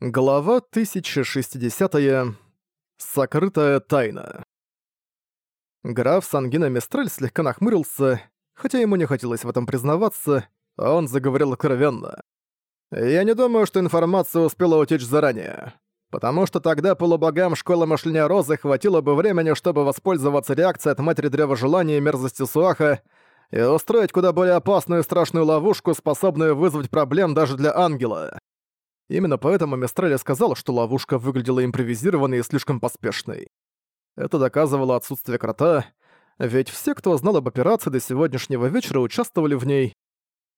Глава 1060. -я. Сокрытая тайна. Граф Сангина Мистрель слегка нахмурился, хотя ему не хотелось в этом признаваться, а он заговорил откровенно. «Я не думаю, что информация успела утечь заранее, потому что тогда полубогам Школы Мышления Розы хватило бы времени, чтобы воспользоваться реакцией от Матери Древа Желания и Мерзости Суаха и устроить куда более опасную и страшную ловушку, способную вызвать проблем даже для Ангела». Именно поэтому Мистрелли сказал, что ловушка выглядела импровизированной и слишком поспешной. Это доказывало отсутствие крота, ведь все, кто знал об операции до сегодняшнего вечера, участвовали в ней.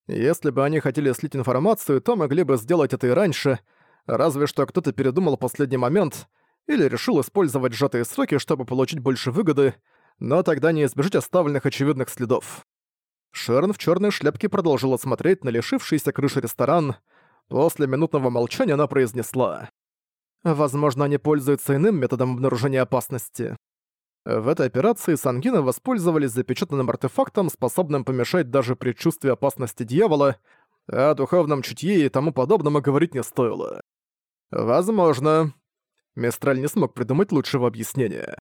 Если бы они хотели слить информацию, то могли бы сделать это и раньше, разве что кто-то передумал в последний момент или решил использовать сжатые сроки, чтобы получить больше выгоды, но тогда не избежать оставленных очевидных следов. Шерн в черной шляпке продолжила смотреть на лишившийся крыши ресторан, После минутного молчания она произнесла. «Возможно, они пользуются иным методом обнаружения опасности». В этой операции Сангина воспользовались запечатанным артефактом, способным помешать даже предчувствию опасности дьявола, а о духовном чутье и тому подобному говорить не стоило. «Возможно». Мистраль не смог придумать лучшего объяснения.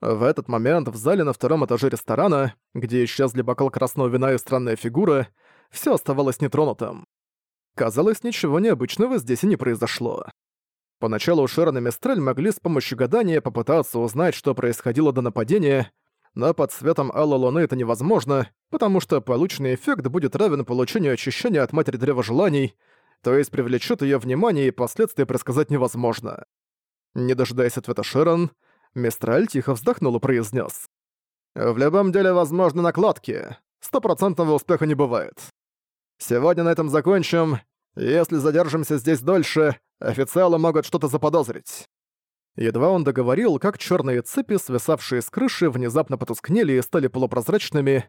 В этот момент в зале на втором этаже ресторана, где исчезли бокал красного вина и странная фигура, все оставалось нетронутым. Казалось, ничего необычного здесь и не произошло. Поначалу Шерон и Мистрель могли с помощью гадания попытаться узнать, что происходило до нападения, но под светом Алла Луны это невозможно, потому что полученный эффект будет равен получению очищения от Матери Древа Желаний, то есть привлечет ее внимание и последствия предсказать невозможно. Не дожидаясь ответа Шерон, Мистраль тихо вздохнул и произнес: «В любом деле возможны накладки. Стопроцентного успеха не бывает. Сегодня на этом закончим. Если задержимся здесь дольше, официалы могут что-то заподозрить». Едва он договорил, как черные цепи, свисавшие с крыши, внезапно потускнели и стали полупрозрачными.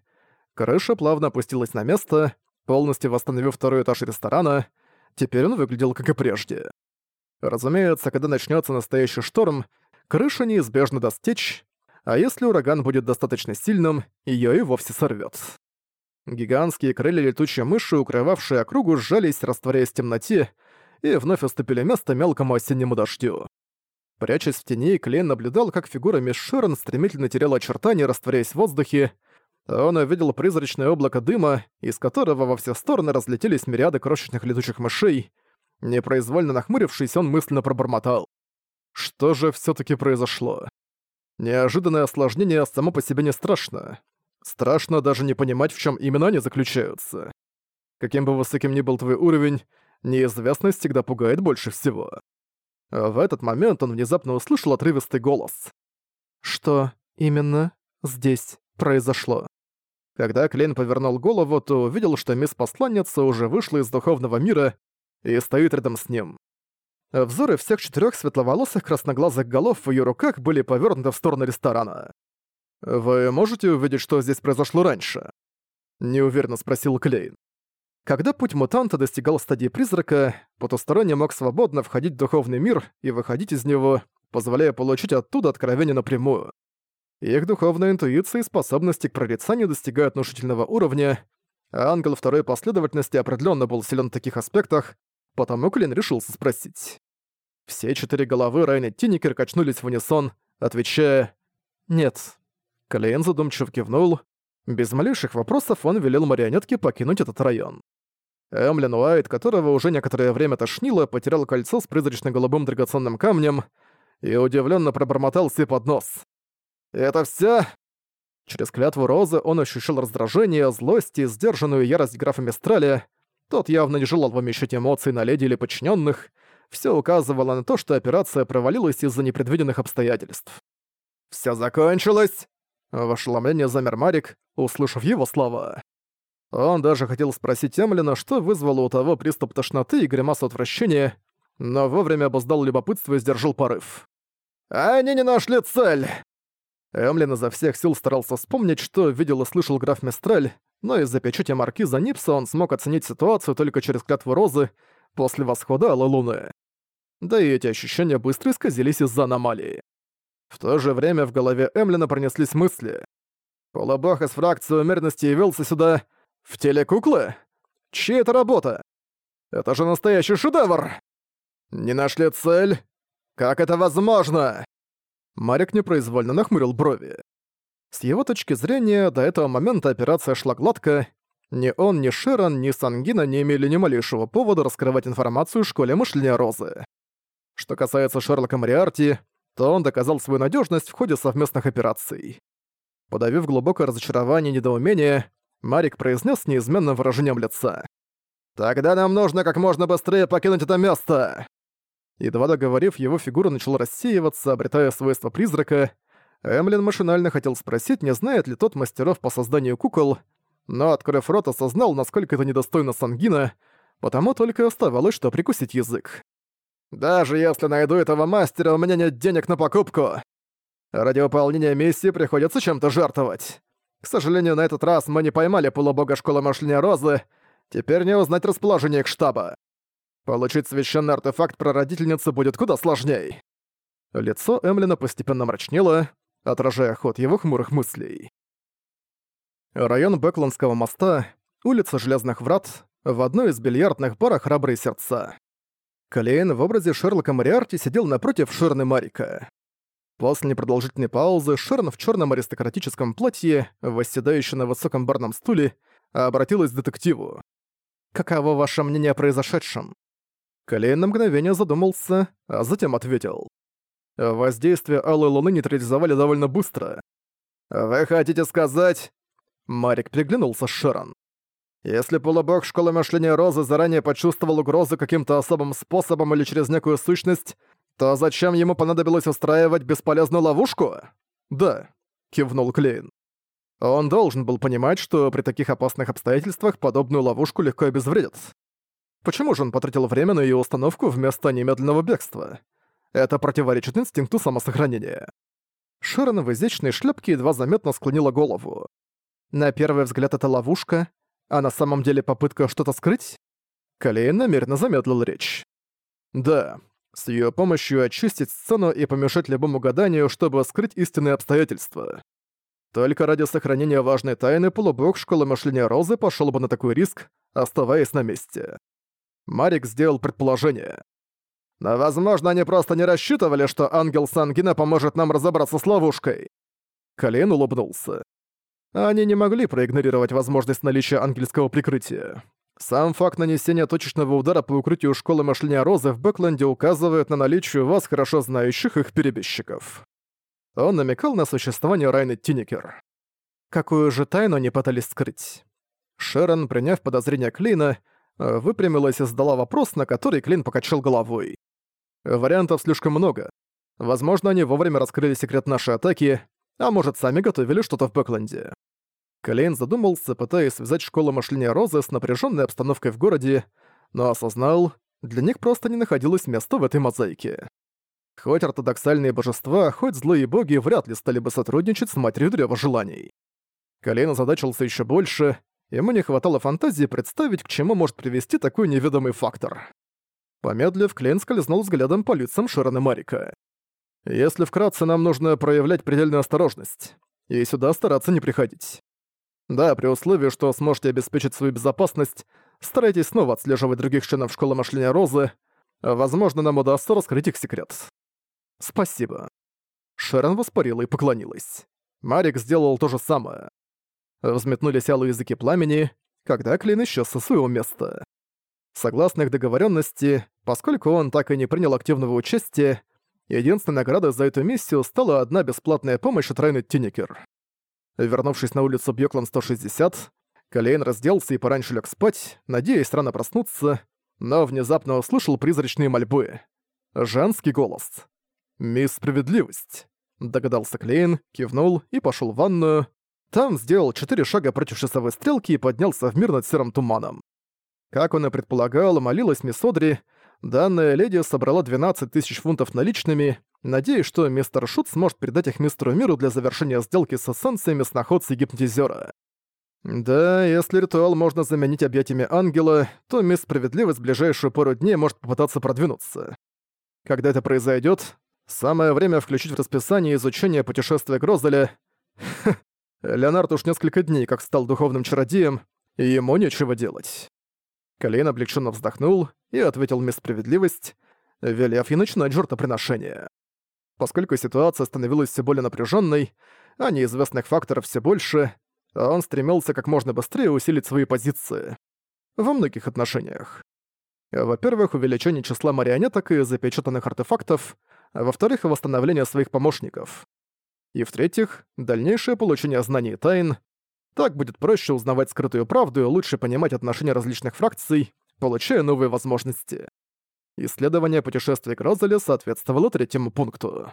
Крыша плавно опустилась на место, полностью восстановив второй этаж ресторана. Теперь он выглядел как и прежде. Разумеется, когда начнется настоящий шторм, крыша неизбежно достичь, а если ураган будет достаточно сильным, ее и вовсе сорвет. Гигантские крылья летучей мыши, укрывавшие округу, сжались, растворяясь в темноте, и вновь уступили место мелкому осеннему дождю. Прячась в тени, Клейн наблюдал, как фигура мисс Ширен стремительно теряла очертания, растворяясь в воздухе. Он увидел призрачное облако дыма, из которого во все стороны разлетелись мириады крошечных летучих мышей. Непроизвольно нахмурившись, он мысленно пробормотал. Что же все таки произошло? Неожиданное осложнение само по себе не страшно. Страшно даже не понимать, в чем именно они заключаются. Каким бы высоким ни был твой уровень, неизвестность всегда пугает больше всего. А в этот момент он внезапно услышал отрывистый голос. Что именно здесь произошло? Когда Клейн повернул голову, то увидел, что мисс-посланница уже вышла из духовного мира и стоит рядом с ним. Взоры всех четырех светловолосых красноглазых голов в ее руках были повернуты в сторону ресторана. «Вы можете увидеть, что здесь произошло раньше?» Неуверенно спросил Клейн. Когда путь мутанта достигал стадии призрака, потусторонний мог свободно входить в духовный мир и выходить из него, позволяя получить оттуда откровение напрямую. Их духовная интуиция и способности к прорицанию достигают внушительного уровня, а ангел второй последовательности определенно был силен в таких аспектах, потому Клин решился спросить. Все четыре головы Райна Тинникер качнулись в унисон, отвечая «Нет, Клейн задумчиво кивнул. Без малейших вопросов он велел марионетке покинуть этот район. Эмлин Уайт, которого уже некоторое время тошнило, потерял кольцо с призрачно-голубым драгоценным камнем и удивленно пробормотал себе под нос. «Это все? Через клятву Розы он ощущал раздражение, злость и сдержанную ярость графа Мистраля. Тот явно не желал вымещать эмоции на леди или подчиненных. Все указывало на то, что операция провалилась из-за непредвиденных обстоятельств. «Всё закончилось!» В ошеломлении замер Марик, услышав его слова. Он даже хотел спросить Эмлина, что вызвало у того приступ тошноты и гримасу отвращения, но вовремя обуздал любопытство и сдержал порыв. «Они не нашли цель!» Эмлин изо всех сил старался вспомнить, что видел и слышал граф Мистраль, но из-за печати маркиза Нипса он смог оценить ситуацию только через клятву Розы после восхода Алой Луны. Да и эти ощущения быстро исказились из-за аномалии. В то же время в голове Эмлина пронеслись мысли. Полубог из фракции умеренности явился сюда в теле куклы? Чья это работа? Это же настоящий шедевр! Не нашли цель? Как это возможно? Марик непроизвольно нахмурил брови. С его точки зрения, до этого момента операция шла гладко. Ни он, ни Шерон, ни Сангина не имели ни малейшего повода раскрывать информацию в школе мышления Розы. Что касается Шерлока Мариарти, то он доказал свою надежность в ходе совместных операций. Подавив глубокое разочарование и недоумение, Марик произнес с неизменным выражением лица. «Тогда нам нужно как можно быстрее покинуть это место!» Едва договорив, его фигура начала рассеиваться, обретая свойства призрака. Эмлин машинально хотел спросить, не знает ли тот мастеров по созданию кукол, но, открыв рот, осознал, насколько это недостойно Сангина, потому только оставалось, что прикусить язык. Даже если найду этого мастера, у меня нет денег на покупку. Ради выполнения миссии приходится чем-то жертвовать. К сожалению, на этот раз мы не поймали полубога школы мышления Розы. Теперь не узнать расположение их штаба. Получить священный артефакт про родительницу будет куда сложнее. Лицо Эмлина постепенно мрачнело, отражая ход его хмурых мыслей. Район Бэкландского моста, улица Железных Врат, в одной из бильярдных барах «Храбрые сердца». Клейн в образе Шерлока Мариарти сидел напротив Шерны Марика. После непродолжительной паузы Шерн в черном аристократическом платье, восседающий на высоком барном стуле, обратилась к детективу. «Каково ваше мнение о произошедшем?» Клейн на мгновение задумался, а затем ответил. «Воздействие Алой Луны нейтрализовали довольно быстро». «Вы хотите сказать...» Марик приглянулся с Шерон. Если полубог Школы Мышления Розы заранее почувствовал угрозу каким-то особым способом или через некую сущность, то зачем ему понадобилось устраивать бесполезную ловушку? Да, кивнул Клейн. Он должен был понимать, что при таких опасных обстоятельствах подобную ловушку легко обезвредят. Почему же он потратил время на ее установку вместо немедленного бегства? Это противоречит инстинкту самосохранения. Шерон в изящной шляпке едва заметно склонила голову. На первый взгляд это ловушка — а на самом деле попытка что-то скрыть? Калейн намеренно замедлил речь. Да, с ее помощью очистить сцену и помешать любому гаданию, чтобы скрыть истинные обстоятельства. Только ради сохранения важной тайны полубог школы мышления Розы пошел бы на такой риск, оставаясь на месте. Марик сделал предположение. Но, возможно, они просто не рассчитывали, что ангел Сангина поможет нам разобраться с ловушкой. Колен улыбнулся. Они не могли проигнорировать возможность наличия ангельского прикрытия. Сам факт нанесения точечного удара по укрытию школы мышления Розы в Бэкленде указывает на наличие у вас хорошо знающих их перебежчиков. Он намекал на существование Райны Тинникер. Какую же тайну они пытались скрыть? Шерон, приняв подозрение Клина, выпрямилась и задала вопрос, на который Клин покачал головой. Вариантов слишком много. Возможно, они вовремя раскрыли секрет нашей атаки, а может, сами готовили что-то в Бэкленде. Клейн задумался, пытаясь связать школу мышления Розы с напряженной обстановкой в городе, но осознал, для них просто не находилось места в этой мозаике. Хоть ортодоксальные божества, хоть злые боги вряд ли стали бы сотрудничать с Матерью Древа Желаний. Клейн озадачился еще больше, ему не хватало фантазии представить, к чему может привести такой неведомый фактор. Помедлив, Клейн скользнул взглядом по лицам Широна Марика. Если вкратце, нам нужно проявлять предельную осторожность. И сюда стараться не приходить. Да, при условии, что сможете обеспечить свою безопасность, старайтесь снова отслеживать других членов Школы Мышления Розы. Возможно, нам удастся раскрыть их секрет. Спасибо. Шерон воспарила и поклонилась. Марик сделал то же самое. Взметнулись алые языки пламени, когда Клин исчез со своего места. Согласно их договоренности, поскольку он так и не принял активного участия, Единственной наградой за эту миссию стала одна бесплатная помощь от Райны Тинникер. Вернувшись на улицу Бьёклан 160, Калейн разделся и пораньше лег спать, надеясь рано проснуться, но внезапно услышал призрачные мольбы. Женский голос. «Мисс Справедливость», — догадался Клейн, кивнул и пошел в ванную. Там сделал четыре шага против часовой стрелки и поднялся в мир над серым туманом. Как он и предполагал, молилась мисс Одри, Данная леди собрала 12 тысяч фунтов наличными, надеясь, что мистер Шут сможет передать их мистеру Миру для завершения сделки с эссенциями сноходца и гипнотизера. Да, если ритуал можно заменить объятиями ангела, то мисс Справедливость в ближайшую пару дней может попытаться продвинуться. Когда это произойдет, самое время включить в расписание изучение путешествия Грозеля. Леонард уж несколько дней как стал духовным чародеем, и ему нечего делать. Колейн облегченно вздохнул и ответил «Месправедливость», велев ей начинать жертвоприношение. Поскольку ситуация становилась все более напряженной, а неизвестных факторов все больше, он стремился как можно быстрее усилить свои позиции. Во многих отношениях. Во-первых, увеличение числа марионеток и запечатанных артефактов, во-вторых, восстановление своих помощников. И в-третьих, дальнейшее получение знаний и тайн, так будет проще узнавать скрытую правду и лучше понимать отношения различных фракций, получая новые возможности. Исследование путешествия к Розале соответствовало третьему пункту.